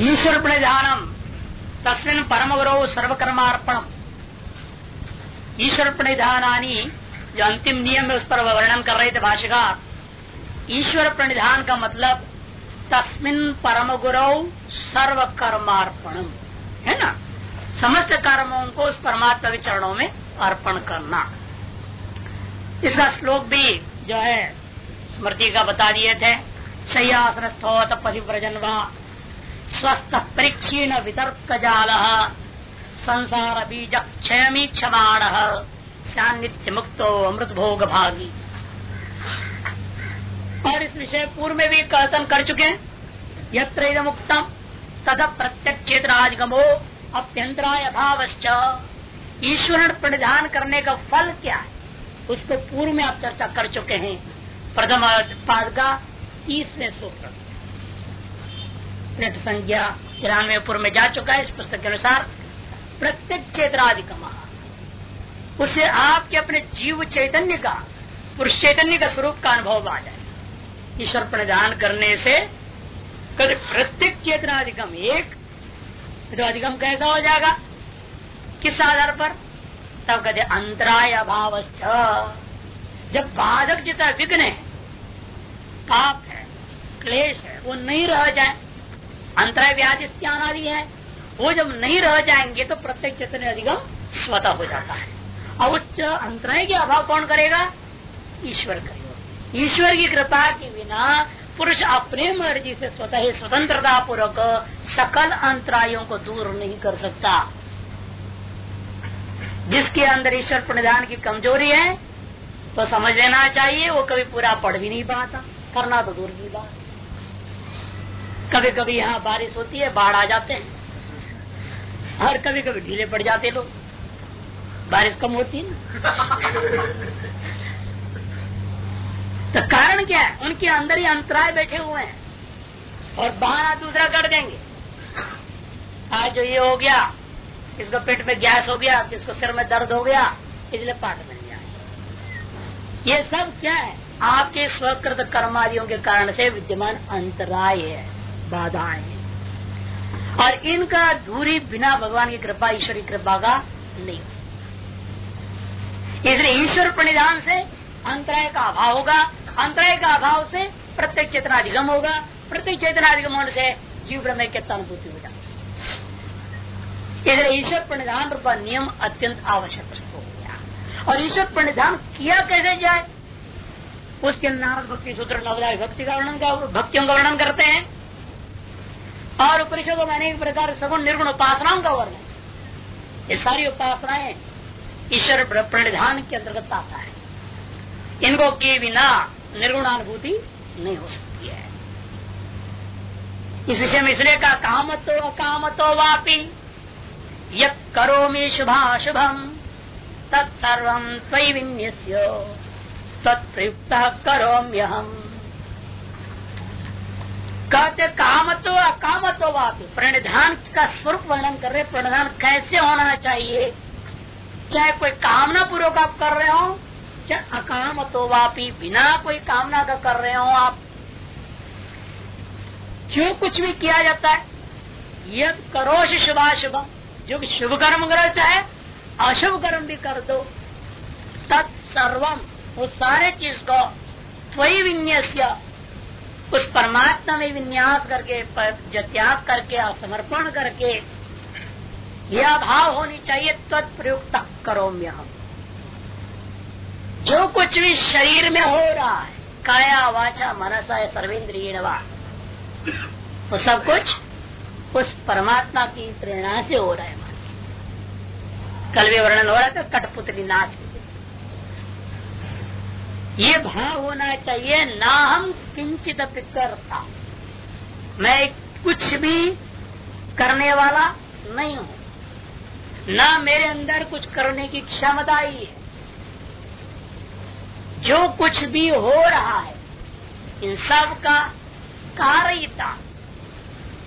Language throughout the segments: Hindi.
ईश्वर प्रणिधानम तस्मिन परम गुरु सर्वकर्मार्पणम। ईश्वर प्रणिधानी जो अंतिम नियम है उस पर वर्णन कर रहे थे भाष्यकार। ईश्वर प्रणिधान का मतलब तस्मिन परम गुरु सर्व कर्मार्पणम है ना? समस्त कर्मों को उस परमात्मा के चरणों में अर्पण करना। इसका श्लोक भी जो है, स्मृति का बता दिए थे। शय्यासन स्थोत परिव्रजन व स्वस्थ परीक्षीण वितर्क जाल संसार बीज क्षयमी क्षमाण नित्य मुक्तो अमृत भोग भागी और इस विषय पूर्व में भी कथन कर चुके हैं। यत्र मुक्तम तथा प्रत्यक्ष क्षेत्राधिगमो अभ्यंतराय अभाव ईश्वर प्रणिधान करने का फल क्या है? उसको पूर्व में आप चर्चा कर चुके हैं। प्रथम पाद का तीसवें सूत्र। संज्ञा तिरानवे पूर्व में जा चुका है। इस पुस्तक के अनुसार प्रत्येक क्षेत्राधिकम उससे आपके अपने जीव चैतन्य का, पुरुष चैतन्य का स्वरूप का अनुभव आ जाए ईश्वर प्रदान करने से कभी प्रत्येक चेतनाधिकम एक तो अधिगम कैसा हो जाएगा? किस आधार पर? तब कहते अंतराय अभाव जब बाधक जितना विघ्न है, पाप है, क्लेश है, वो नहीं रह जाए। अंतराय व्याधि आदि है। वो जब नहीं रह जाएँगे तो प्रत्येक चेतन अधिगम स्वतः हो जाता है। और उस अंतराय के अभाव कौन करेगा? ईश्वर करेगा। ईश्वर की कृपा के बिना पुरुष अपने मर्ज़ी से स्वतः ही स्वतंत्रता पूर्वक सकल अंतरायों को दूर नहीं कर सकता। जिसके अंदर ईश्वर प्रणिधान की कमज़ोरी है तो समझ लेना चाहिए, वो कभी पूरा पढ़ भी नहीं पाता, करना तो दूर की बात। कभी कभी यहाँ बारिश होती है, बाढ़ आ जाते हैं। और कभी कभी ढीले पड़ जाते लोग। बारिश कम होती है ना। तो कारण क्या है? उनके अंदर ही अंतराय बैठे हुए हैं। और बहाना दूसरा कर देंगे। आज जो ये हो गया, किसको पेट में गैस हो गया, किसको सिर में दर्द हो गया, इसलिए पाठ बन जाए ये सब क्या है? आपके स्वकृत कर्मादियों के कारण से विद्यमान अंतराय है। बाधाएँ। और इनका दूरी बिना भगवान की कृपा, ईश्वरी कृपा का नहीं। इसलिए ईश्वर प्रणिधान से अंतराय का अभाव होगा, अंतराय का अभाव से प्रत्येक चेतनाधिगम होगा, प्रत्येक चेतनाधिगम होने से जीव ब्रह्म के अनुभूति हो जाती इसलिए ईश्वर प्रणिधान रूप नियम अत्यंत आवश्यक हो गया। और ईश्वर प्रणिधान किया कैसे जाए? उसके नारद भक्ति सूत्र नवदाय भक्ति का वर्णन का भक्तियों का वर्णन करते हैं। और उपनिषदों में अनेक प्रकार सगुण निर्गुण उपासनाओं का वर्णन। ये सारी उपासनाएँ ईश्वर प्रणिधान के अंतर्गत आता है। इनको के बिना निर्गुणानुभूति नहीं हो सकती है। इस विषय में इसलिए का कामतो अकामतो वापी, यत करो मी शुभाशुभम, तत्सर्व त्वी विन्यस्य तत्प्रयुक्त करोम्यहम। कहते काम तो अकाम तो वापी। प्रणिधान का स्वरूप वर्णन कर रहे प्रणिधान कैसे होना चाहिए? चाहे कोई कामना पूर्वक आप कर रहे हो अकाम तो वापी बिना कोई कामना का कर रहे हो आप। जो कुछ भी किया जाता है, यद करो शुभाशुभ जो शुभ कर्म करो चाहे अशुभ कर्म भी कर दो। तत्सर्वम, वो सारे चीज़ को त्वी विन्यास उस परमात्मा में विन्यास करके त्याग करके समर्पण करके, यह भाव होनी चाहिए, तत्प्रयुक्त करो हम जो कुछ भी शरीर में हो रहा है, काया, वाचा, मनसा, या सर्वेन्द्रिय वो सब कुछ उस परमात्मा की प्रेरणा से हो रहा है। कल भी वर्णन हो रहा था, कठपुतली नाच। ये भाव होना चाहिए, ना हम किंचित करता मैं कुछ भी करने वाला नहीं हूँ। ना मेरे अंदर कुछ करने की क्षमता ही है। जो कुछ भी हो रहा है, इन सब का कार्यता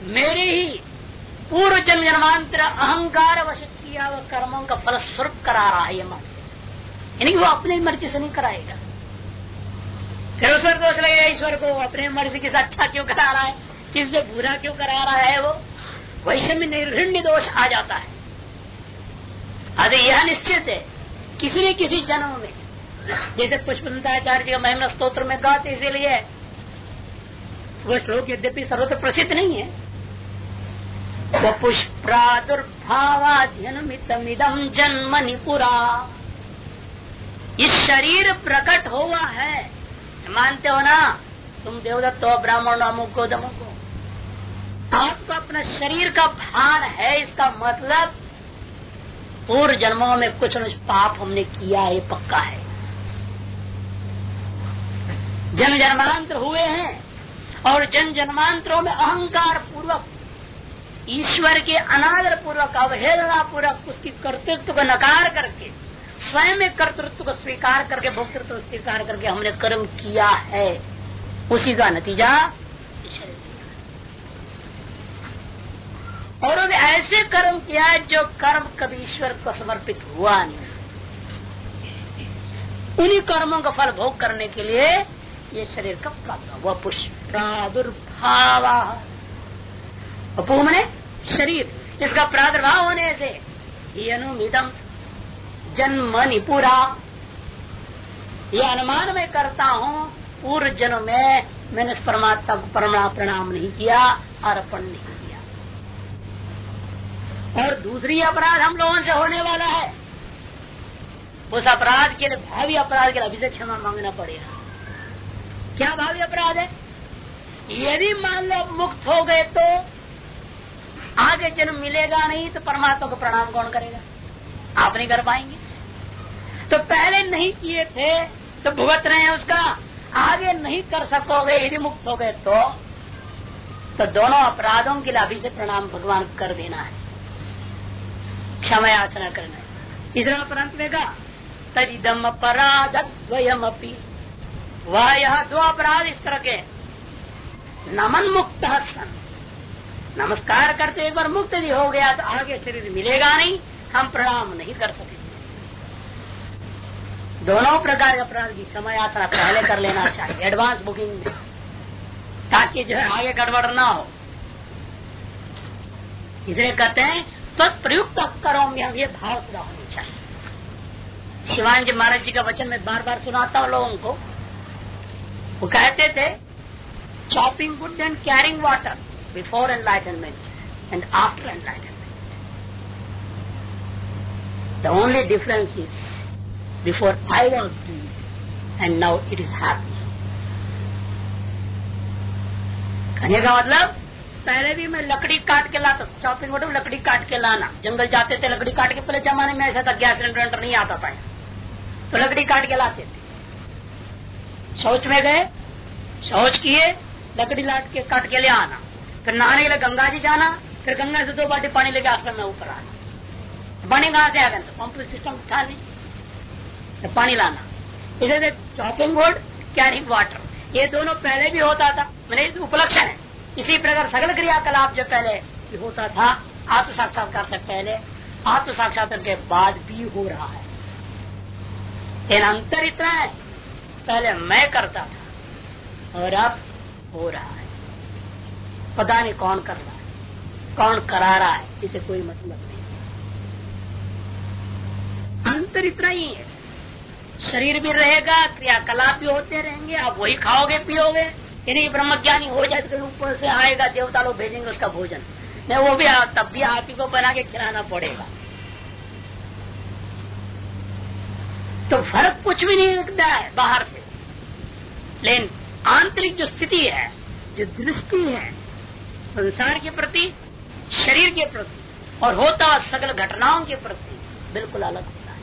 मेरे ही पूर्व जन्म जन्मांतर अहंकार वशित किया वह कर्मों का फलस्वरूप करा रहा है ये मन यानी कि वो अपनी मर्ज़ी से नहीं कराएगा। फिर उस पर दोष लगेगा ईश्वर को अपने मर्ज़ी के अच्छा क्यों करा रहा है? किससे बुरा क्यों करा रहा है वो? वैसे में निर्घृण्य दोष आ जाता है। अरे यह निश्चित है, किसी न किसी जन्म में। जैसे पुष्पचार्य जी का महिमा स्त्रोत्र में गाते इसीलिए वह श्लोक यद्यपि सर्वत्र प्रसिद्ध नहीं है वह पुष्प्रादुर्भावाध्यनुमितमिदम जन्म निपुरा इस शरीर प्रकट हुआ है मानते हो ना? तुम देवदत्त हो, ब्राह्मण अमुक को दमुक हो। आपको अपना शरीर का भान है, इसका मतलब पूर्व जन्मों में कुछ न पाप हमने किया है पक्का है। जन जन्मांतर हुए हैं, और जन जन्मांतरों में अहंकार पूर्वक ईश्वर के अनादर पूर्वक अवहेलना पूर्वक उसकी कर्तृत्व को नकार करके स्वयं में कर्तृत्व को स्वीकार करके, भोक्तृत्व स्वीकार करके हमने कर्म किया है। उसी का नतीजा और उन्होंने ऐसे कर्म किया जो कर्म कभी ईश्वर को समर्पित हुआ नहीं। उन्हीं कर्मों का फल भोग करने के लिए ये शरीर का प्रादुर्भाव वह पुष्प, प्रादुर्भाव। अपू शरीर इसका प्रादुर्भाव होने से अनुमिदम जन्म निपुरा ये अनुमान में करता हूँ, पूर्व जन्म में मैंने इस परमात्मा को परमाणा प्रणाम नहीं किया, अर्पण नहीं किया। और दूसरी अपराध हम लोगों से होने वाला है। उस अपराध के लिए भावी अपराध के लिए अभी से क्षमा मांगना पड़ेगा। क्या भावी अपराध है? यदि मान लो मुक्त हो गए तो आगे जन्म मिलेगा नहीं तो परमात्मा को प्रणाम कौन करेगा? आप नहीं कर पाएँगे। तो पहले नहीं किए थे तो भुगत रहे हैं उसका। आगे नहीं कर सकोगे, यदि मुक्त हो गए तो तो दोनों अपराधों के लिए अभी से प्रणाम भगवान कर देना है। क्षमा याचना करना है। इधर अपराध में कहा अपराध द्वयम अपी वह यह दो अपराध इस तरह के। नमन मुक्त सन नमस्कार करते एक बार मुक्त भी हो गया तो आगे शरीर मिलेगा नहीं, हम प्रणाम नहीं कर सकेंगे दोनों प्रकार के अपराध की समय आचना पहले कर लेना चाहिए एडवांस बुकिंग में। ताकि जो है आगे गड़बड़ ना हो। इसलिए कहते हैं तो प्रयुक्त करो में ये भाव सदा होनी चाहिए। शिवान जी महाराज जी का वचन मैं बार बार सुनाता हूँ लोगों को। वो कहते थे chopping wood and carrying water before enlightenment and after enlightenment the only difference is before I was doing and now it is happy कहने का मतलब पहले भी मैं लकड़ी काट के लाता चॉपिंग बोर्ड लकड़ी काट के लाना। जंगल जाते थे, लकड़ी काट के पहले जमाने में ऐसा था, गैस सिलेंडर नहीं आता था। तो लकड़ी काट के लाते थे। शौच में गए, शौच किए, लकड़ी लाट के, काट के ले आना। फिर नहाने के लिए गंगा जी जाना, फिर गंगा से दो बाल्टी पानी लेके आश्रम में ऊपर आना। पानी कहाँ से आ तो पंप सिस्टम था नहीं। तो पानी लाना। इधर चौपिंग बोर्ड कैरिंग वाटर ये दोनों पहले भी होता था। मैंने उपलक्षण है। इसी प्रकार सकल क्रियाकलाप जो पहले भी होता था आत्म साक्षात्कार से पहले आत्म साक्षात्कार के बाद भी हो रहा है। अंतर इतना है पहले मैं करता था और अब हो रहा है। पता नहीं कौन कर रहा है कौन करा रहा है इसे कोई मतलब नहीं अंतर इतना ही है। शरीर भी रहेगा, क्रियाकलाप भी होते रहेंगे, आप वही खाओगे, पियोगे। यदि ब्रह्म ज्ञानी हो जाए तो ऊपर से आएगा, देवता लोग भेजेंगे उसका भोजन। नहीं, वो भी तब भी आप ही को बना के खिलाना पड़ेगा। तो फ़र्क कुछ भी नहीं लगता है बाहर से। लेकिन आंतरिक जो स्थिति है, जो दृष्टि है, संसार के प्रति, शरीर के प्रति, और होता सकल घटनाओं के प्रति, बिल्कुल अलग होता है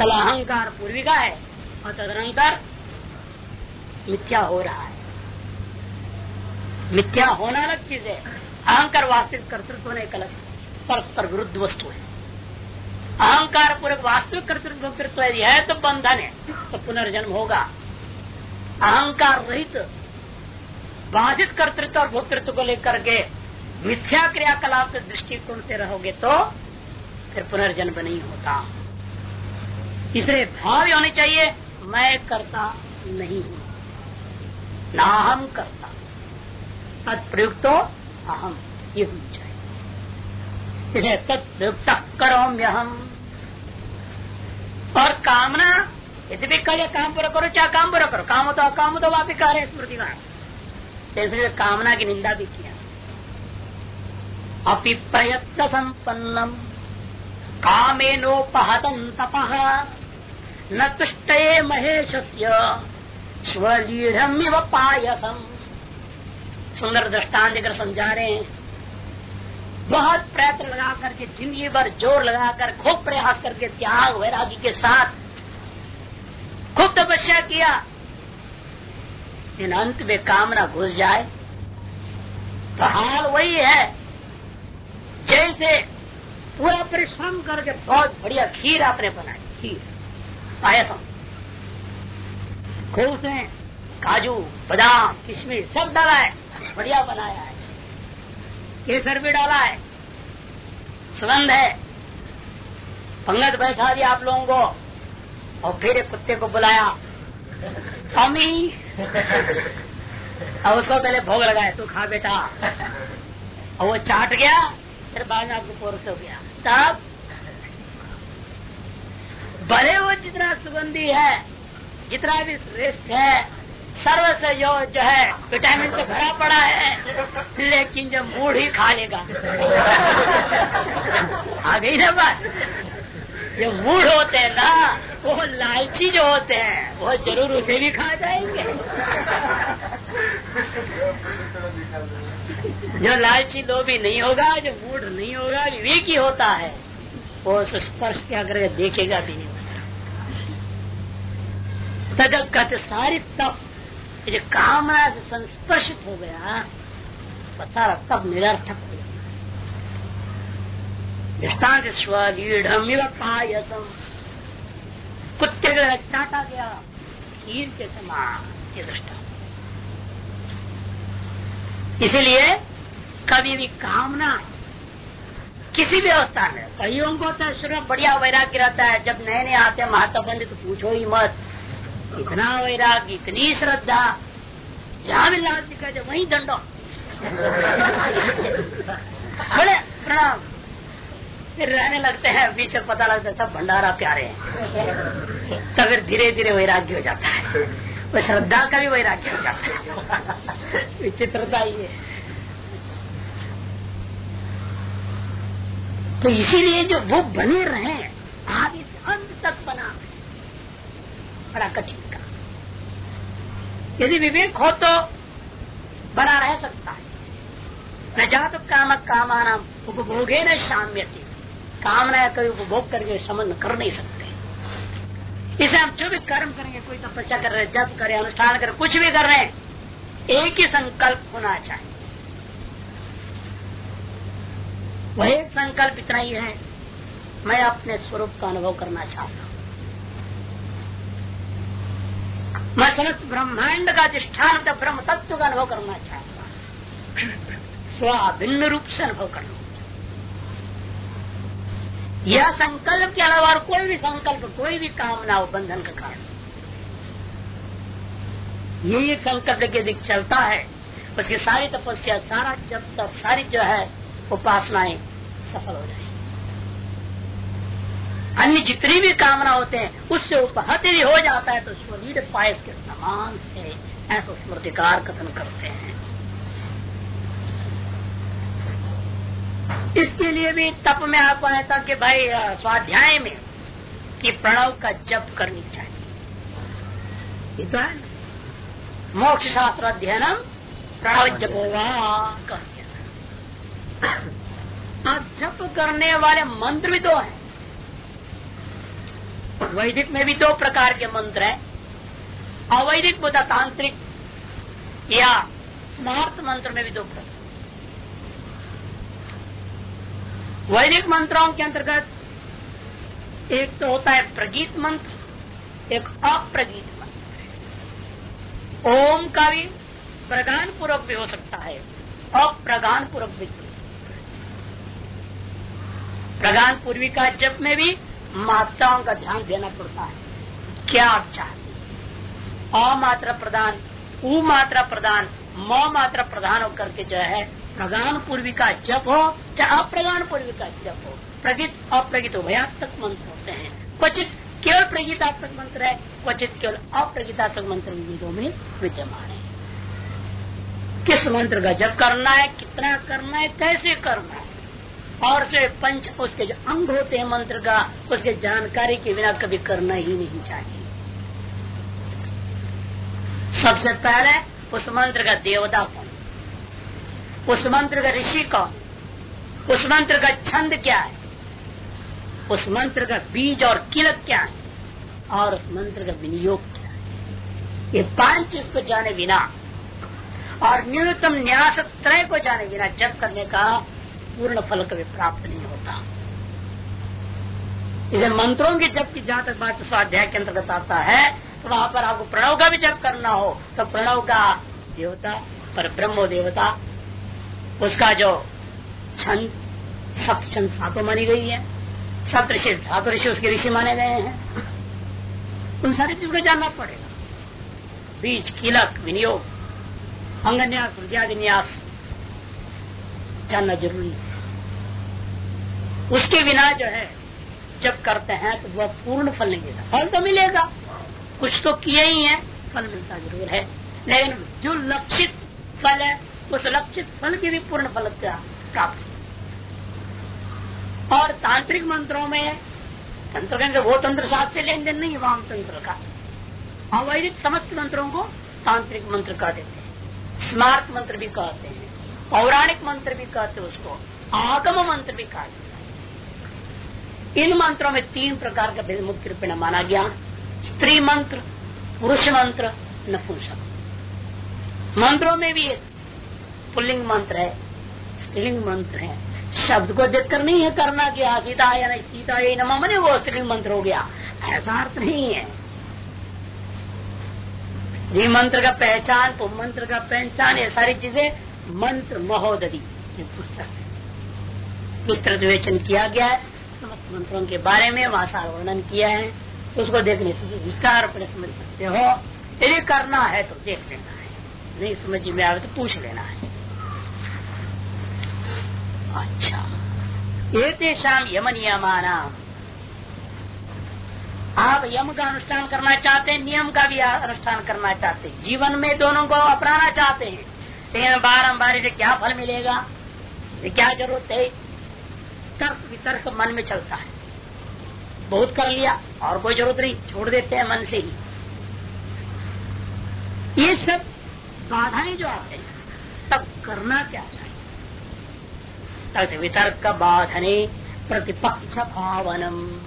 कल अहंकार पूर्विका है और तदनंतर मिथ्या हो रहा है। मिथ्या होना अलग चीज़ है। अहंकार वास्तविक कर्तृत्व होने एक अलग परस्पर विरुद्ध वस्तु है। अहंकार पूर्वक वास्तविक कर्तृत्व भोक्तृत्व यदि है तो बंधन है तो पुनर्जन्म होगा। अहंकार रहित बाधित कर्तृत्व और भोक्तृत्व को लेकर के मिथ्या क्रियाकलाप के दृष्टिकोण से रहोगे तो फिर पुनर्जन्म नहीं होता। इसलिए भाव होनी चाहिए, मैं करता नहीं हूँ। ना हम करता। तत्प्रयुक्तो अहम ये होनी चाहिए। तत्प्रयुक्त करो हम और कामना, यदि भी कहे काम पूरा करो, चाहे काम पूरा करो, काम हो तो काम तो वापिस कह रहे स्मृति का। कामना की निंदा भी किया। अपि प्रयत्न संपन्नम कामेनोपहतम तप न तुष्ट महेश पायसम। सुंदर दृष्टान देकर समझा रहे हैं। बहुत प्रयत्न लगा करके, ज़िंदगी भर ज़ोर लगाकर खूब प्रयास करके त्याग वैरागी के साथ खूब तपस्या किया। इन अंत में कामना घुस जाए। तो हाल वही है। जैसे पूरा परिश्रम करके बहुत बढ़िया खीर आपने बनाई। खीर। पायसम। खूब से काजू, बादाम, किशमिश सब डाला है। बढ़िया बनाया है। केसर भी डाला है। सुगंध है। पंगत बैठा दिया आप लोगों को। और फिर एक कुत्ते को बुलाया। स्वामी। अब उसको पहले भोग लगाया तू खा बेटा। और वो चाट गया, फिर बाद में आपको पोरस हो गया। तब भले वो जितना सुगंधी है, जितना भी श्रेष्ठ है, सर्व से जो जो है, विटामिन से भरा पड़ा है, लेकिन जो मूड ही खा लेगा। आ गई ना बात? जो मूड होते हैं ना, वो लालची जो होते हैं, वो ज़रूर उसे भी खा जाएँगे। जो लालची लोभी नहीं होगा, जो मूड नहीं होगा, विवेकी होता है, वो स्पर्श क्या करके देखेगा भी नहीं। तजब कहते, सारी तप जो कामना से संस्पर्शित हो गया तो सारा तप निरर्थक हो गया। कुत्ते के चाटा गया, खीर के समान, ये दृष्टांत इसीलिए कभी भी कामना किसी भी अवस्था में, कईयों को तो शुरू बढ़िया वैराग्य रहता है, जब नए नए आते हैं महात्मा तो पूछो ही मत। इतना वैराग इतनी श्रद्धा। जहाँ भी लाल दिखा जाए वही दंडो। बड़े प्रणाम। फिर रहने लगते हैं बीच में पता लगता है सब भंडारा प्यारे हैं। तो फिर धीरे धीरे वैराग्य हो जाता है। वो श्रद्धा का भी वैराग्य हो जाता है। विचित्रता ही है। तो इसीलिए जो वो बने रहे, आदि से अंत तक बना बड़ा कठिन का यदि विवेक हो तो बना रह सकता है। न जात काम कामाना उपभोगे न शाम्य थी कामना कभी उपभोग करके संबंध कर नहीं सकते। इसे हम जो भी कर्म करेंगे, कोई तपस्या कर रहे जब करे अनुष्ठान करे कुछ भी कर रहे हैं, एक ही संकल्प होना चाहिए। वही संकल्प इतना ही है, मैं अपने स्वरूप का अनुभव करना चाहता हूँ। मैं समस्त ब्रह्मांड का अधिष्ठान ब्रह्म तत्व का अनुभव करना चाहता स्वाभिन्न रूप से अनुभव करना। यह संकल्प के अलावा कोई भी संकल्प, कोई भी कामना हो बंधन का कारण। ये संकल्प के चलता है। उसकी सारी तपस्या, सारा जब तक सारी जो है, उपासनाएँ सफल हो जाए अन्य जितनी भी कामना होते हैं, उससे उपहत भी हो जाता है तो स्वरीर पायस के समान है, ऐसा स्मृतिकार कथन करते हैं। इसके लिए भी तप में आप आया था कि भाई स्वाध्याय में कि प्रणव का जप करनी चाहिए। तो है मोक्ष शास्त्र अध्ययन प्रणव जपोगा कहते अब जप करने वाले मंत्र भी दो हैं। वैदिक में भी दो प्रकार के मंत्र हैं। अवैदिक बोधा तांत्रिक या स्मार्थ मंत्र में भी दो प्रकार। वैदिक मंत्रों के अंतर्गत एक तो होता है प्रगीत मंत्र, एक अप्रगीत मंत्र। ओम का भी प्रगान पूर्वक भी हो सकता है अप्रगान पूर्वक भी। प्रगान पूर्वी का जप में भी मात्राओं का ध्यान देना पड़ता है। क्या आप चाहते अमात्रा प्रदान उ मात्रा प्रदान, म मात्रा प्रधान होकर के जो है, प्रधान पूर्वी का जप हो, चाहे अप्रधान पूर्वी का जप हो प्रगित अप्रगित उभयात्मक मंत्र होते हैं। क्वचित केवल प्रगीतात्मक मंत्र है, क्वचित केवल अप्रगीतात्मक मंत्र वेदों में विद्यमान है। किस मंत्र का जप करना है, कितना करना है, कैसे करना है और से पंच उसके जो अंग होते हैं मंत्र का, उसके जानकारी के बिना कभी करना ही नहीं चाहिए। सबसे पहले उस मंत्र का देवता कौन? उस मंत्र का ऋषि कौन? उस मंत्र का छंद क्या है? उस मंत्र का बीज और किलक क्या है? और उस मंत्र का विनियोग क्या है? ये पाँच चीज़ को जाने बिना और न्यूनतम न्यास त्रय को जाने बिना जप करने का पूर्ण फल कभी प्राप्त नहीं होता। इसे मंत्रों के जब की जहाँ तक स्वाध्याय के अंतर्गत आता है तो वहाँ पर आपको प्रणव का भी जप करना हो तो प्रणव का देवता पर ब्रह्म देवता, उसका जो छंद, सप्त छंद सातों मानी गई है। सप्त ऋषि, सात ऋषि उसके ऋषि माने गए हैं। उन सारी चीज़ को जानना पड़ेगा। बीज किलक विनियोग, अंगन्यास विद्यान्यास जानना ज़रूरी है। उसके बिना जो है, जब करते हैं तो वह पूर्ण फल नहीं देता। फल तो मिलेगा। कुछ तो किए ही है, फल मिलता ज़रूर है। लेकिन जो लक्षित फल है, उस लक्षित फल की भी पूर्ण फल प्राप्त और तांत्रिक मंत्रों में, तंत्र वो तंत्र साथ से लेन देन नहीं वाम तंत्र का। अवैधिक समस्त मंत्रों को तांत्रिक मंत्र कह देते हैं। स्मार्ट मंत्र भी कहते हैं। पौराणिक मंत्र भी कहते उसको, आगम मंत्र भी कहते इन मंत्रों में तीन प्रकार का भेद मुख्य रूप माना गया। स्त्री मंत्र, पुरुष मंत्र, नपुंसक। मंत्रों में भी पुल्लिंग मंत्र है, स्त्रीलिंग मंत्र है। शब्द को देखकर नहीं है करना कि सीता या नहीं, सीता यही नमा मने वो स्त्रीलिंग मंत्र हो गया। ऐसा अर्थ नहीं है। स्त्री मंत्र का पहचान मंत्र का पहचान, ये सारी चीज़ें मंत्र महोदरी पुस्तक है। विवेचन किया गया है, समस्त मंत्रों के बारे में, वहाँ वर्णन किया है, उसको देखने से विस्तार पर समझ सकते हो, यदि करना है तो देख लेना है, नहीं समझ में आवे तो पूछ लेना है। अच्छा। ये यम नियमाना आप यम का अनुष्ठान करना चाहते हैं, नियम का भी अनुष्ठान करना चाहते हैं, जीवन में दोनों को अपनाना चाहते हैं। लेकिन बारम्बार से क्या फल मिलेगा? ये क्या ज़रूरत है? तर्क वितर्क मन में चलता है। बहुत कर लिया और कोई ज़रूरत नहीं, छोड़ देते हैं मन से ही। ये सब बाधाएँ जो आते हैं, तब करना क्या चाहिए? तब वितर्क बाधने प्रतिपक्ष भावनम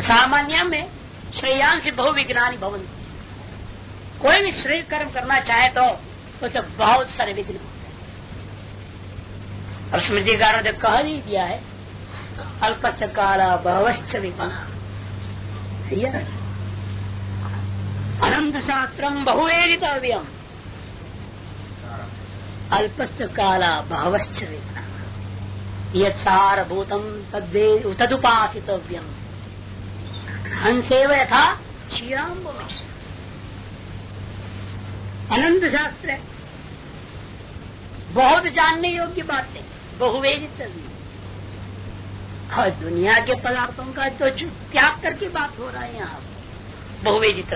सामान्य में श्रेयांश बहुविज्ञानी भवन कोई भी श्रेय कर्म करना चाहे तो उसे बहुत सारे विघ्न और स्मृतिकारों ने कह ही दिया है अल्पश्च काला बहवश्च अनंत शास्त्रम बहुवेदितव्यम। अल्पश्च काला बहवश्च विघ्न यसारभूतम तदुपासितव्यम। हंसेव यथा क्षीराम अनंत शास्त्र है। बहुत जानने योग्य बातें बहुवेदित और दुनिया के पदार्थों का तो त्याग करके बात हो रहा है यहाँ। बहुवेदित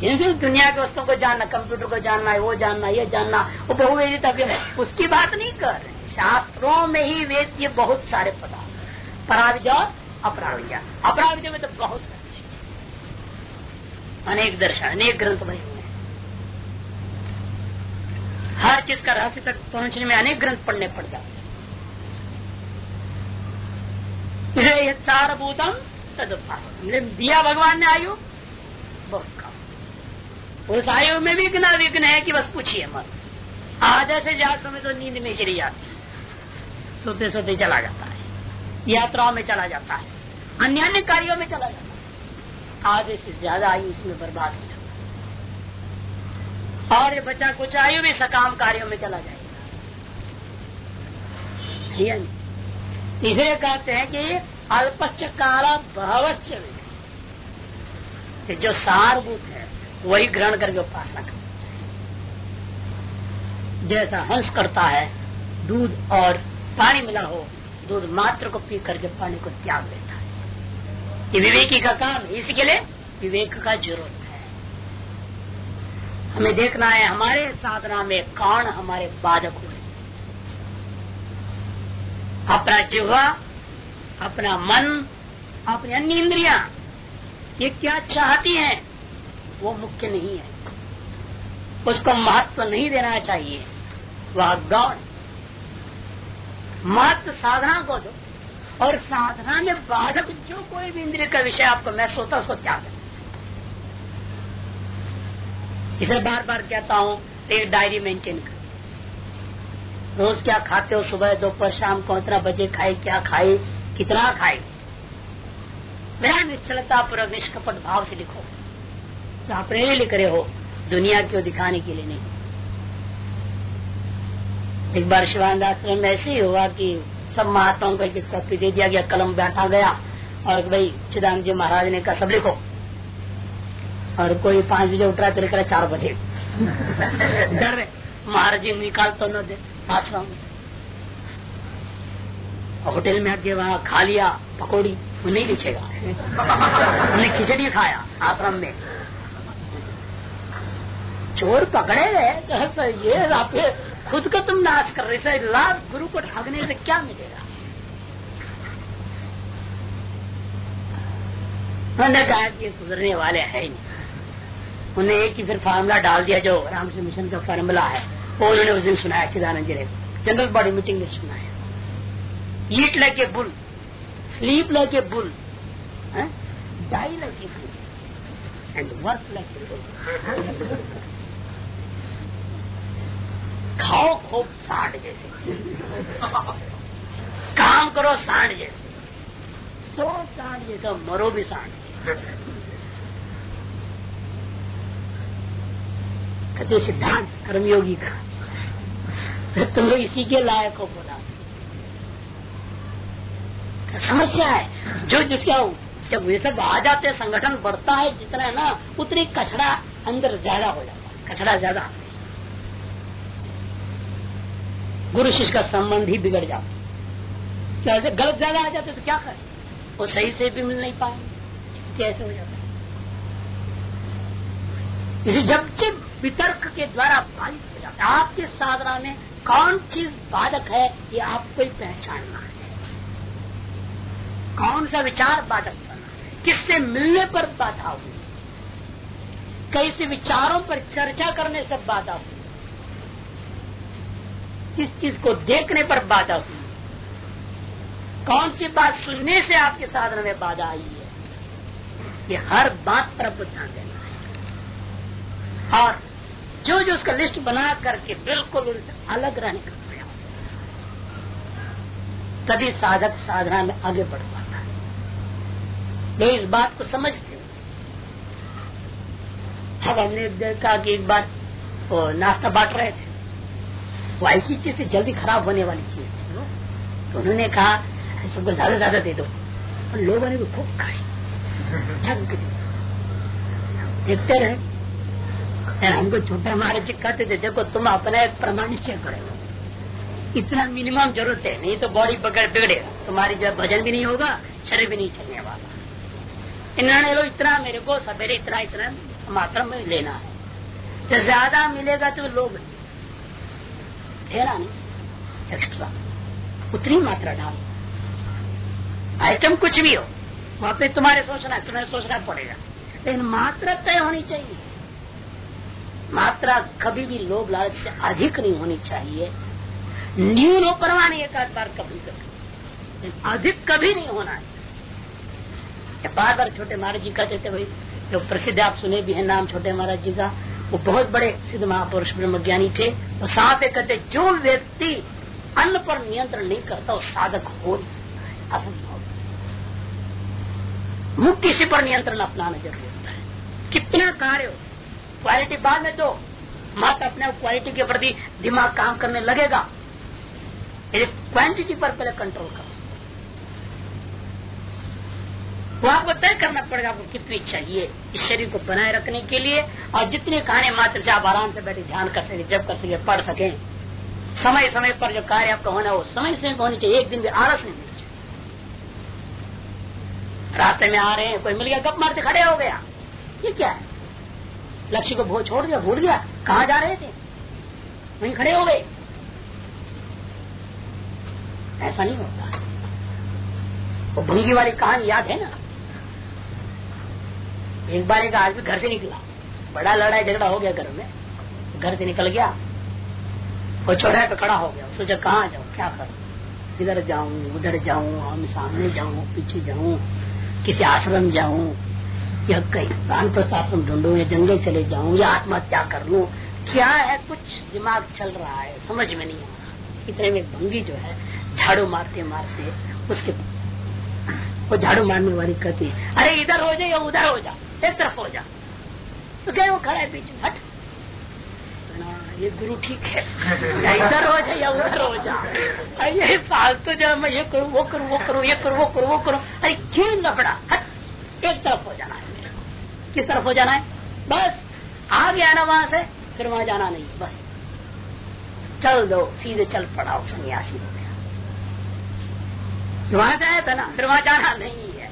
जैसे दुनिया के वस्तुओं को जानना, कंप्यूटर को जानना है, वो जानना ये जानना, वो बहुवेदित है। उसकी बात नहीं कर रहे शास्त्रों में ही वेद्य बहुत सारे पदार्थ पराविज और अपराविजा अपराविज में तो बहुत अनेक दर्शन, अनेक ग्रंथ बने का रहस्य तक पहुँचने में अनेक ग्रंथ पढ़ने पड़ जाते इसलिए सारभूतम तदुपास दिया भगवान ने आयु, बहुत कम। उस आयु में भी इतना विघ्न है कि बस पूछिए मत। आधे से ज़्यादा समय तो नींद में चली जाती है। सोते सोते चला जाता है। यात्राओं में चला जाता है। अन्य अन्य कार्यों में चला जाता है। आधे से ज़्यादा आयु इसमें बर्बाद हो और ये बच्चा कुछ आयु भी सकाम कार्यों में चला जाएगा। इसलिए कहते हैं कि अल्पश्च काला बहवश्च जो सारभूत है, वही ग्रहण करके उपासना करना चाहिए। जैसा हंस करता है, दूध और पानी मिला हो, दूध मात्र को पी करके पानी को त्याग देता है। ये विवेकी का काम इसके लिए विवेक का ज़रूरत है। हमें देखना है, हमारे साधना में कौन हमारे बाधक हुए। अपना जिह्वा, अपना मन, अपनी अन्य इंद्रिया, ये क्या चाहती हैं, वो मुख्य नहीं है। उसको महत्व नहीं देना चाहिए, वह गौण। महत्व साधना को दो, और साधना में बाधक जो कोई भी इंद्रिय का विषय आपको मैं सोता उसको देना इसे बार बार कहता हूँ एक डायरी मेंटेन कर। रोज क्या खाते हो, सुबह, दोपहर, शाम को इतना बजे खाए, क्या खाए, कितना खाए? मेरा निश्चलता पूर्वक निष्कपट भाव से लिखो। तो अपने लिए लिख रहे हो, दुनिया को दिखाने के लिए नहीं। एक बार शिवानंद में ऐसे ही हुआ कि सब महात्माओं को एक कॉपी दे दिया गया, कलम बैठा गया, और भाई चिदानंद जी महाराज ने कहा, सब लिखो। और कोई पाँच बजे उठ रहा है चार बजे। डर महाराज जी, निकाल तो न दे, आश्रम। होटल में आके वहाँ खा लिया, पकौड़ी, वो नहीं लिखेगा। उन्हें खिचड़ी खाया आश्रम में। चोर पकड़े गए तो ये आपके खुद का तुम नाश कर रहे सर लाभ गुरु को ठगने से क्या मिलेगा? उन्होंने कहा कि सुधरने वाले ही नहीं। उन्हें एक ही फिर फार्मूला डाल दिया जो रामकृष्ण मिशन का फार्मूला है। वो उन्होंने उस दिन सुनाया, चिदानंद जी ने। जनरल बॉडी मीटिंग में सुनाया। Eat like a bull, sleep like a bull die like a bull and work like a खाओ खूब सांड जैसे। काम करो सांड जैसे। सो सांड जैसा, मरो भी सांड। कहते सिद्धांत कर्मयोगी का। तो तुम लोग इसी के लायक हो बोला। तो समस्या है? जो जिसका जब वे सब आ जाते हैं, संगठन बढ़ता है जितना है ना, उतनी कचरा अंदर ज़्यादा हो जाता है, कचरा ज़्यादा। गुरु शिष्य का संबंध ही बिगड़ जाता क्या गलत ज़्यादा आ जाते तो क्या कर? वो सही से भी मिल नहीं पाए कैसे हो जाता इसे जब जब वितर्क के द्वारा बाधित हो जाता है, आपके साधना में कौन चीज़ बाधक है, ये आपको ही पहचानना है। कौन सा विचार बाधक बना किससे मिलने पर बाधा हुई? कैसे विचारों पर चर्चा करने से बाधा हुई? किस चीज़ को देखने पर बाधा हुई? कौन सी बात सुनने से आपके साधन में बाधा आई है? ये हर बात पर आपको ध्यान देना और जो जो उसका लिस्ट बना करके बिल्कुल उनसे अलग रहने का प्रयास तभी साधक साधना में आगे बढ़ पाता है। लोग इस बात को समझते अब हमने देखा कि एक बार वो नाश्ता बांट रहे थे। वो ऐसी चीज़ थी, जल्दी खराब होने वाली चीज़ थी वो। तो उन्होंने कहा सबको ज़्यादा ज़्यादा दे दो। लोगों ने भी खूब खाई देखते रहे। हमको छोटा महाराज जी कहते थे, देखो तुम अपना प्रमाण निश्चय करो। इतना मिनिमम ज़रूरत है, नहीं तो बॉडी बगैर बिगड़ेगा तुम्हारी जब भजन भी नहीं होगा, शरीर भी नहीं चलने वाला। इन्होंने लोग इतना मेरे को सवेरे इतना इतना मात्रा में लेना है। तो ज़्यादा मिलेगा तो लोग नहीं एक्स्ट्रा उतनी मात्रा डाल। आइटम कुछ भी हो, वहाँ पे तुम्हारे सोचना है, तुम्हें सोचना पड़ेगा। लेकिन मात्रा तय होनी चाहिए। मात्रा कभी भी लोभ लालच से अधिक नहीं होनी चाहिए। न्यून हो नहीं एक बार कभी कभी। अधिक कभी नहीं होना चाहिए। बार बार छोटे महाराज जी कहते थे, भाई जो प्रसिद्ध आप सुने भी है नाम छोटे महाराज जी का। वो बहुत बड़े सिद्ध महापुरुष, ब्रह्मज्ञानी थे। वो साफ़ कहते, जो व्यक्ति अन्न पर नियंत्रण नहीं करता, वो साधक हो नहीं सकता असंभव मुख्य किसी पर नियंत्रण अपनाना ज़रूरी होता है। कितना कार्य हो क्वालिटी बाद में दो। मत अपने क्वालिटी के प्रति दिमाग काम करने लगेगा। यदि क्वांटिटी पर पहले कंट्रोल कर। वो आपको तय करना पड़ेगा आपको कितनी चाहिए इस शरीर को बनाए रखने के लिए और जितने कहने मात्र से आप आराम से बैठे ध्यान कर सके जब कर सके, पढ़ सके। समय समय पर जो कार्य आपका होना वो समय समय होनी चाहिए, एक दिन भी आलस नहीं मिलना चाहिए। रास्ते में आ रहे हैं, कोई मिल गया गप मारते खड़े हो गया। ये क्या है? लक्ष्य को भो छोड़ दिया, भूल गया। कहा जा रहे थे? वहीं खड़े हो गए। ऐसा नहीं होता। वो भंगी वाली कहानी याद है ना? एक बार एक आदमी घर से निकला। बड़ा लड़ाई झगड़ा हो गया घर में। घर से निकल गया। वो चौराहे पे खड़ा हो गया। सोचा, कहाँ जाऊँ? क्या करूँ? इधर जाऊँ, उधर जाऊँ हम सामने जाऊँ, पीछे जाऊँ, किसी आश्रम जाऊँ या कहीं प्राण प्रस्थाश्रम ढूंढू या जंगल चले जाऊँ या आत्महत्या कर लू। क्या है? कुछ दिमाग चल रहा है, समझ में नहीं आ रहा। इतने में भंगी जो है, झाड़ू मारते मारते उसके वो झाड़ू मारने वाली कहती है, अरे इधर हो जाए या उधर हो जा, एक तरफ़ हो जा। तो वो खड़ा है बीच हट। ये गुरु ठीक है इधर हो जाए या उधर हो जा। ये फालतू जो मैं ये करूँ, वो करूँ वो करूँ, ये करूँ, वो करूँ वो करूँ। अरे क्यों लपड़ा हट, एक तरफ़ हो जाना है। किस तरफ़ हो जाना है? बस आ गया ना वहाँ से, फिर वहाँ जाना नहीं, बस। चल दो, सीधे चल पड़ा सन्यासी हो गया। वहाँ जाया था ना, फिर वहाँ जाना नहीं है।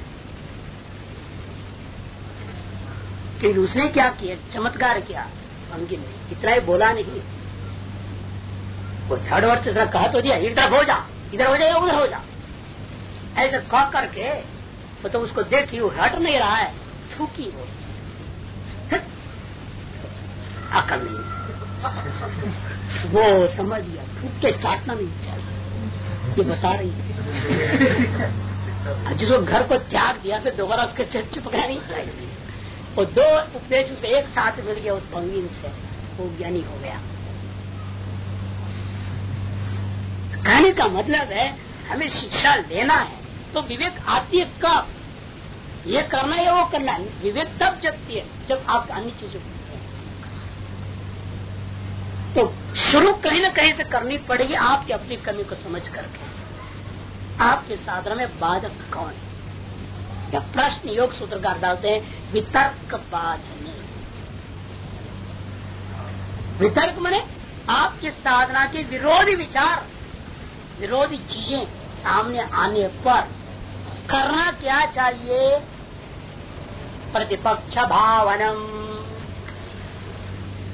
क्योंकि उसने क्या किया? चमत्कार किया। अंकित ने इतना ही बोला नहीं। वो थर्ड वर्ष से कहा तो दिया, इधर हो जा, इधर हो जाए उधर हो जा। ऐसे कह करके, वो तो उसको देखी वो हट नहीं रहा है, थूकी वो अकल नहीं। वो समझ गया थूक के चाटना नहीं चाहिए ये बता रही है। जिसको घर को त्याग दिया फिर दोबारा उसके चिपकना नहीं चाहिए। और दो उपदेश एक साथ मिल गया उस भंगी से। वो ज्ञानी हो गया। कहने का मतलब है, हमें शिक्षा लेना है तो विवेक आती है कब? ये करना है वो करना है? विवेक तब जगती है, जब आप अन्य चीज़ों को तो शुरू कहीं ना कहीं से करनी पड़ेगी, आपकी अपनी कमी को समझ करके। आपके साधना में बाधक कौन है? या प्रश्न योग सूत्रकार डालते हैं, वितर्क बाधन वितर्क मने आपके साधना के विरोधी विचार, विरोधी चीज़ें सामने आने पर करना क्या चाहिए? प्रतिपक्ष भावनम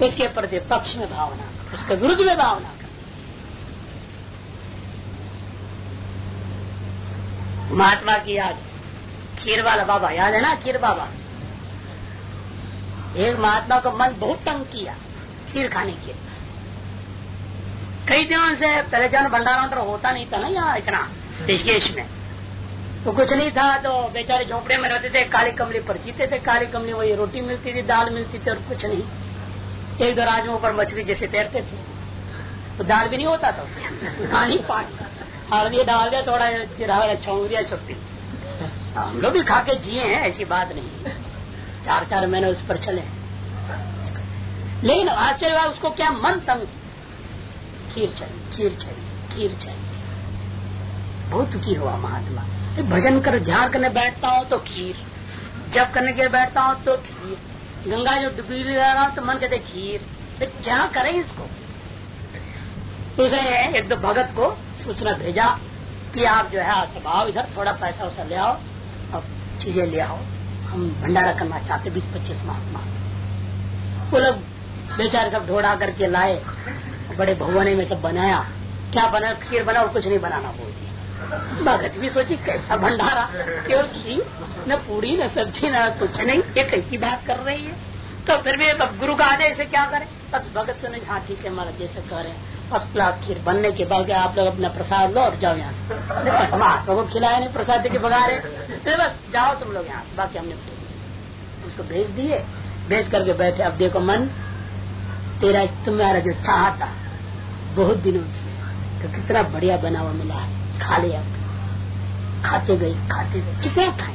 उसके प्रतिपक्ष में भावना उसके विरुद्ध में भावना महात्मा की याद खीर वाला बाबा, याद है ना खीर बाबा? एक महात्मा को मन बहुत तंग किया, खीर खाने के कई दिनों से पहले जन भंडारा होता नहीं था ना यहाँ इतना ऋषिकेश में। तो कुछ नहीं था तो बेचारे झोपड़े में रहते थे, काली कमली पर जीते थे, काली कमली वही रोटी मिलती थी, दाल मिलती थी और कुछ नहीं। एक दो राजमों पर मछली जैसे तैरते थे। तो दाल भी नहीं होता था पानी पानी। हल्दी डाल दिया, थोड़ा चिरा छोंक दिया हम लोग भी खा के जिए हैं, ऐसी बात नहीं चार चार महीने उस पर चले। लेकिन आश्चर्य उसको क्या मन तंग खीर चाहिए खीर चाहिए खीर चाहिए। बहुत दुखी हुआ महात्मा। भजन कर ध्यान करने बैठता हूँ तो खीर। जब करने के बैठता हूँ तो खीर। गंगा जो डुबी जा रहा हूँ तो मन कहते खीर। तो क्या करे इसको? उसने एक दो भगत को सूचना भेजा कि आप जो है स्वभाव इधर, थोड़ा पैसा वैसा ले आओ और चीज़ें ले आओ। हम भंडारा करना चाहते बीस पच्चीस महात्मा। वो लोग बेचारे सब ढोड़ा करके लाए, बड़े भगवाने में सब बनाया। क्या बना? खीर बना और कुछ नहीं बनाना बोल दिया भगत भी सोची, कैसा भंडारा? केवल खीर? न पूरी न सब्ज़ी, न कुछ नहीं, ये कैसी बात कर रही है? तो फिर भी अब गुरु का आदेश है, क्या करें? सब भगत ने हाँ ठीक है हमारा जैसे करें फ़र्स्ट क्लास खीर बनने के बाद आप लोग अपना प्रसाद लो और जाओ यहाँ से। महात्मा को खिलाया नहीं, प्रसाद के बगा रहे तो बस, जाओ तुम लोग यहाँ से, बाकी हमने उसको भेज दिए। भेज करके बैठे, अब देखो मन, तेरा, तुम्हारा जो चाहता, बहुत दिनों से तो कितना बढ़िया बना हुआ मिला है। खा लिया। खाते गए खाते गए कितना खाए?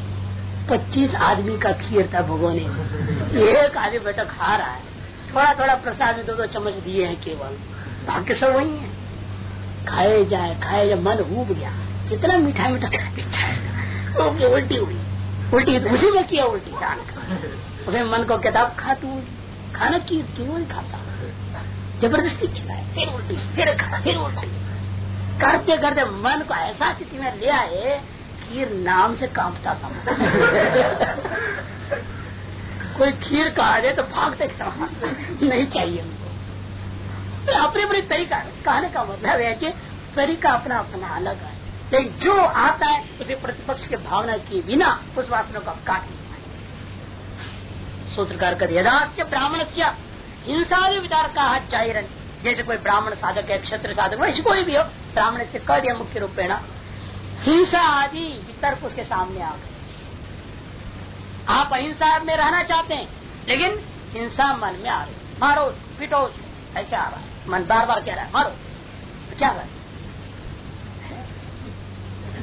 पच्चीस आदमी का खीर था भगवान ने। एक आदमी बेटा खा रहा है। थोड़ा थोड़ा प्रसाद में दो दो चम्मच दिए हैं केवल। भाग्य सब वही है। खाए जाए खाए जाए, मन उब गया। कितना मीठा मीठा है उल्टी हुई। उल्टी उसी में किया उल्टी, जान उसने मन को कहता खा तू खाना की क्यों नहीं खाता? ज़बरदस्ती खिलाए फिर उल्टी, फिर खा, फिर उल्टी। करते करते मन को ऐसा स्थिति में ले आए खीर नाम से कांपता था। कोई खीर कहा दे तो भागते नहीं चाहिए उनको अपने अपने तरीका, कहने का मतलब है कि तरीका अपना अपना अलग है। लेकिन जो आता है, उसे प्रतिपक्ष के भावना के बिना उस वासना को काट नहीं सूत्रकार कर यदा से ब्राह्मण से हिंसा विचार का हाथ चाहिए जैसे कोई ब्राह्मण साधक है क्षेत्र साधक, वैसे कोई भी हो, ब्राह्मण से कह दिया मुख्य रूपेण हिंसा आदि वितर्क उसके सामने आ गए। आप अहिंसा में रहना चाहते हैं, लेकिन हिंसा मन में आ रही मारो, पिटो ऐसे आ रहा है। मन बार बार कह रहा है, मारो। तो क्या कर?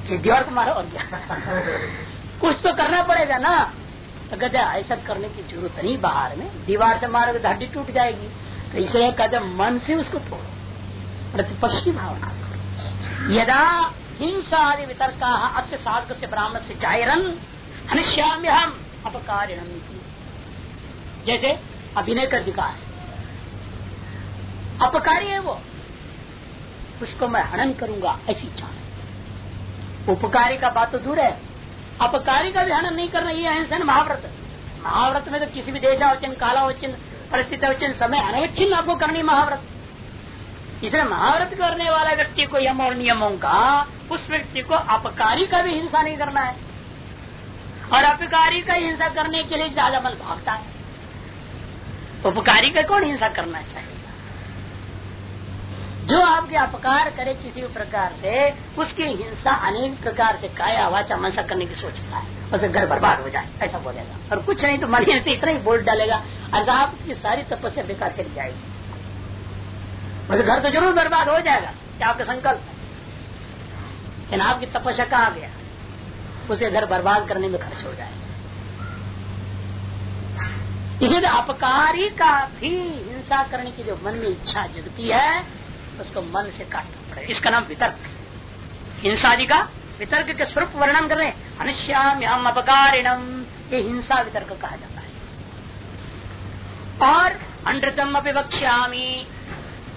दीवार को मारो और कुछ तो करना पड़ेगा ना। तो ऐसा करने की ज़रूरत नहीं, बाहर में। दीवार से मारोगे तो हड्डी टूट जाएगी। तो इसे कहते मन से उसको तोड़ो। प्रतिपक्ष की भावना। यदा हिंसा आदि वितर्का अस्य साधक से ब्राह्मण से जायरन हनिश्याम्य हम अपकारिणम जैसे अभिनय का अधिकार है। अपकारी है वो। उसको मैं हनन करूँगा, ऐसी इच्छा है। उपकारी का बात तो दूर है। अपकारी का भी हनन नहीं करना, ये अहिंसन महाव्रत। महाव्रत में तो किसी भी देशावचन, कालावचन परिस्थिति समय अनवच्छिन्न आपको करनी महाव्रत। इसलिए महाव्रत करने वाला व्यक्ति को यम और नियमों का, उस व्यक्ति को अपकारी का भी हिंसा नहीं करना है। और अपकारी का हिंसा करने के लिए ज़्यादा बल भागता है। उपकारी का कौन हिंसा करना चाहिए जो आपके अपकार करे किसी प्रकार से, उसकी हिंसा अनेक प्रकार से काया वाचा मनसा करने की सोचता है। उसे घर बर्बाद हो जाए, ऐसा बोलेगा। और कुछ नहीं तो मन से इतना ही बोल डालेगा आज आपकी सारी तपस्या बेकार चली जाएगी। बस घर तो ज़रूर बर्बाद हो जाएगा, क्या आपका संकल्प है? लेकिन आपकी तपस्या कहा गया? उसे घर बर्बाद करने में खर्च हो जाएगा इसलिए अपकारी का भी हिंसा करने की जो मन में इच्छा जगती है, उसको मन से काटना पड़ेगा। इसका नाम वितर्क। हिंसादि का वितर्क के स्वरूप वर्णन कर रहे अनिश्याम हम अपकारिणम। ये हिंसा वितर्क कहा जाता है। और अंडतम अपनी बक्ष्यामी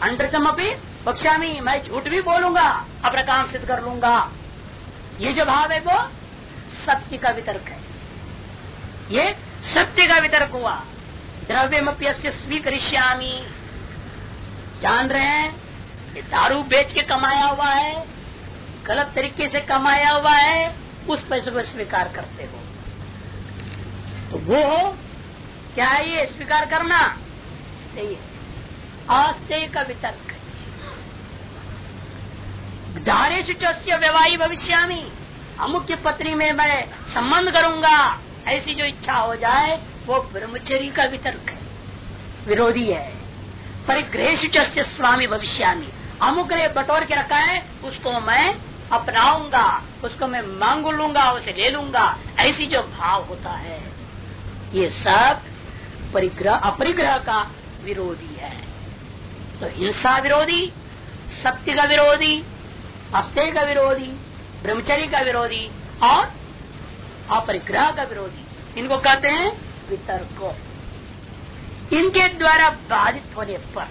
अंडतम अपनी बक्ष्यामी मैं झूठ भी बोलूँगा सिद्ध कर लूँगा। ये जो भाव है वो सत्य का वितर्क है। ये सत्य का वितर्क हुआ। द्रव्यमप्य स्वीकरिष्यामी। जान रहे हैं ये दारू बेच के कमाया हुआ है। गलत तरीके से कमाया हुआ है, उस पैसे को स्वीकार करते हो। तो वो हो, क्या ये स्वीकार करना? स्तेय अस्तेय का वितर्क। चौस्य व्यवाही भविष्यामी। अमुख्य पत्नी में मैं संबंध करूँगा। ऐसी जो इच्छा हो जाए, वो ब्रह्मचरी का वितर्क है। विरोधी है। परिग्रह स्वामी भविष्यामी। अमुक बटोर के रखा है, उसको मैं अपनाऊँगा, उसको मैं मांग लूँगा, उसे ले लूँगा। ऐसी जो भाव होता है, ये सब परिग्रह, अपरिग्रह का विरोधी है। तो हिंसा विरोधी, सत्य का विरोधी, अस्त्य का विरोधी, ब्रह्मचर्य का विरोधी और अपरिग्रह का विरोधी। इनको कहते हैं वितर्क। इनके द्वारा बाधित होने पर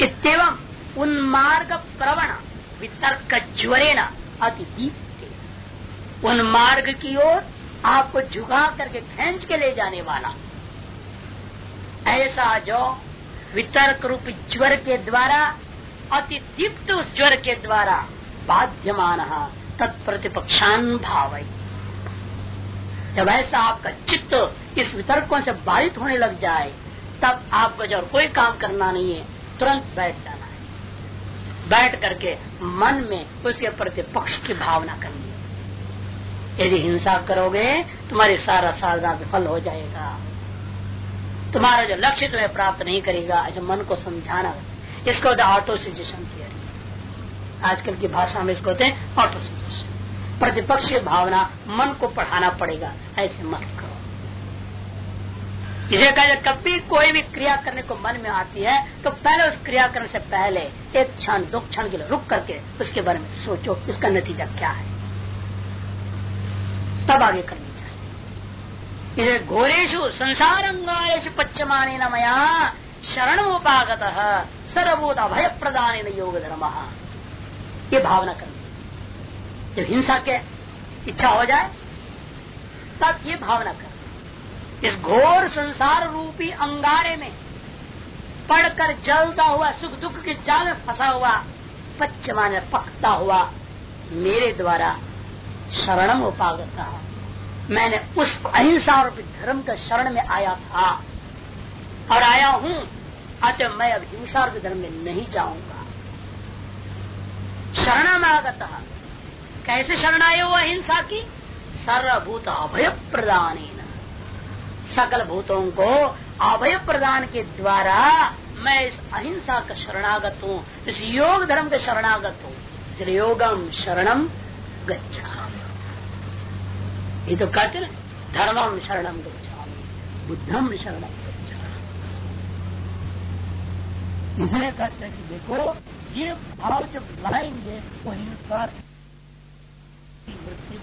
इतम उन्मार्ग प्रवण। वितर्क ज्वरेण अति दीप्त उन्मार्ग की ओर आपको झुका करके खेच के ले जाने वाला। ऐसा जो वितर्क रूप ज्वर के द्वारा, अति दीप्त ज्वर के द्वारा बाध्यमान तत्प्रतिपक्षान भाव। जब ऐसा आपका चित्त इस वितर्कों से बाधित होने लग जाए, तब आपको जब कोई काम करना नहीं है, तुरंत बैठ है बैठ करके मन में उसके प्रति पक्ष की भावना करनी यदि हिंसा करोगे, तुम्हारी सारा साधना विफल हो जाएगा। तुम्हारा जो लक्ष्य तुम्हें प्राप्त नहीं करेगा, ऐसे मन को समझाना इसको होता है ऑटो सजेशन थियरी आजकल की भाषा में इसको होते हैं ऑटो सजेशन प्रतिपक्ष भावना मन को पढ़ाना पड़ेगा, ऐसे मत करो। इसे कहे कभी कोई भी क्रिया करने को मन में आती है तो पहले उस क्रिया करने से पहले एक क्षण, दो क्षण के लिए रुक करके उसके बारे में सोचो, इसका नतीजा क्या है। तब आगे करनी चाहिए। इसे घोरेशु संसार पच्चमाने न मया शरण उपागत सर्वभूत अभय प्रदान योग धर्म ये भावना करनी जब हिंसा के इच्छा हो जाए, तब ये भावना कर इस घोर संसार रूपी अंगारे में पड़कर जलता हुआ, सुख दुख के जाल में फंसा हुआ पच्चमा में पकता हुआ, मेरे द्वारा शरणम उपागत मैंने उस अहिंसा रूपी धर्म का शरण में आया था और आया हूँ। अतः मैं अब हिंसा रूपी धर्म में नहीं जाऊँगा। शरणागत कैसे शरण आए हुआ हिंसा की? सर्वभूत अभय प्रदान सकल भूतों को अवय प्रदान के द्वारा मैं इस अहिंसा का शरणागत हूँ, इस योग धर्म का शरणागत हूँ। इसलिए योगम शरणम गच्छा ये तो कहते ना, धर्मम शरणम गच्छा बुद्धम शरणम गच्छा इसलिए कहते कि देखो, ये भाव जब लाएँगे वो हिंसा मृत्यु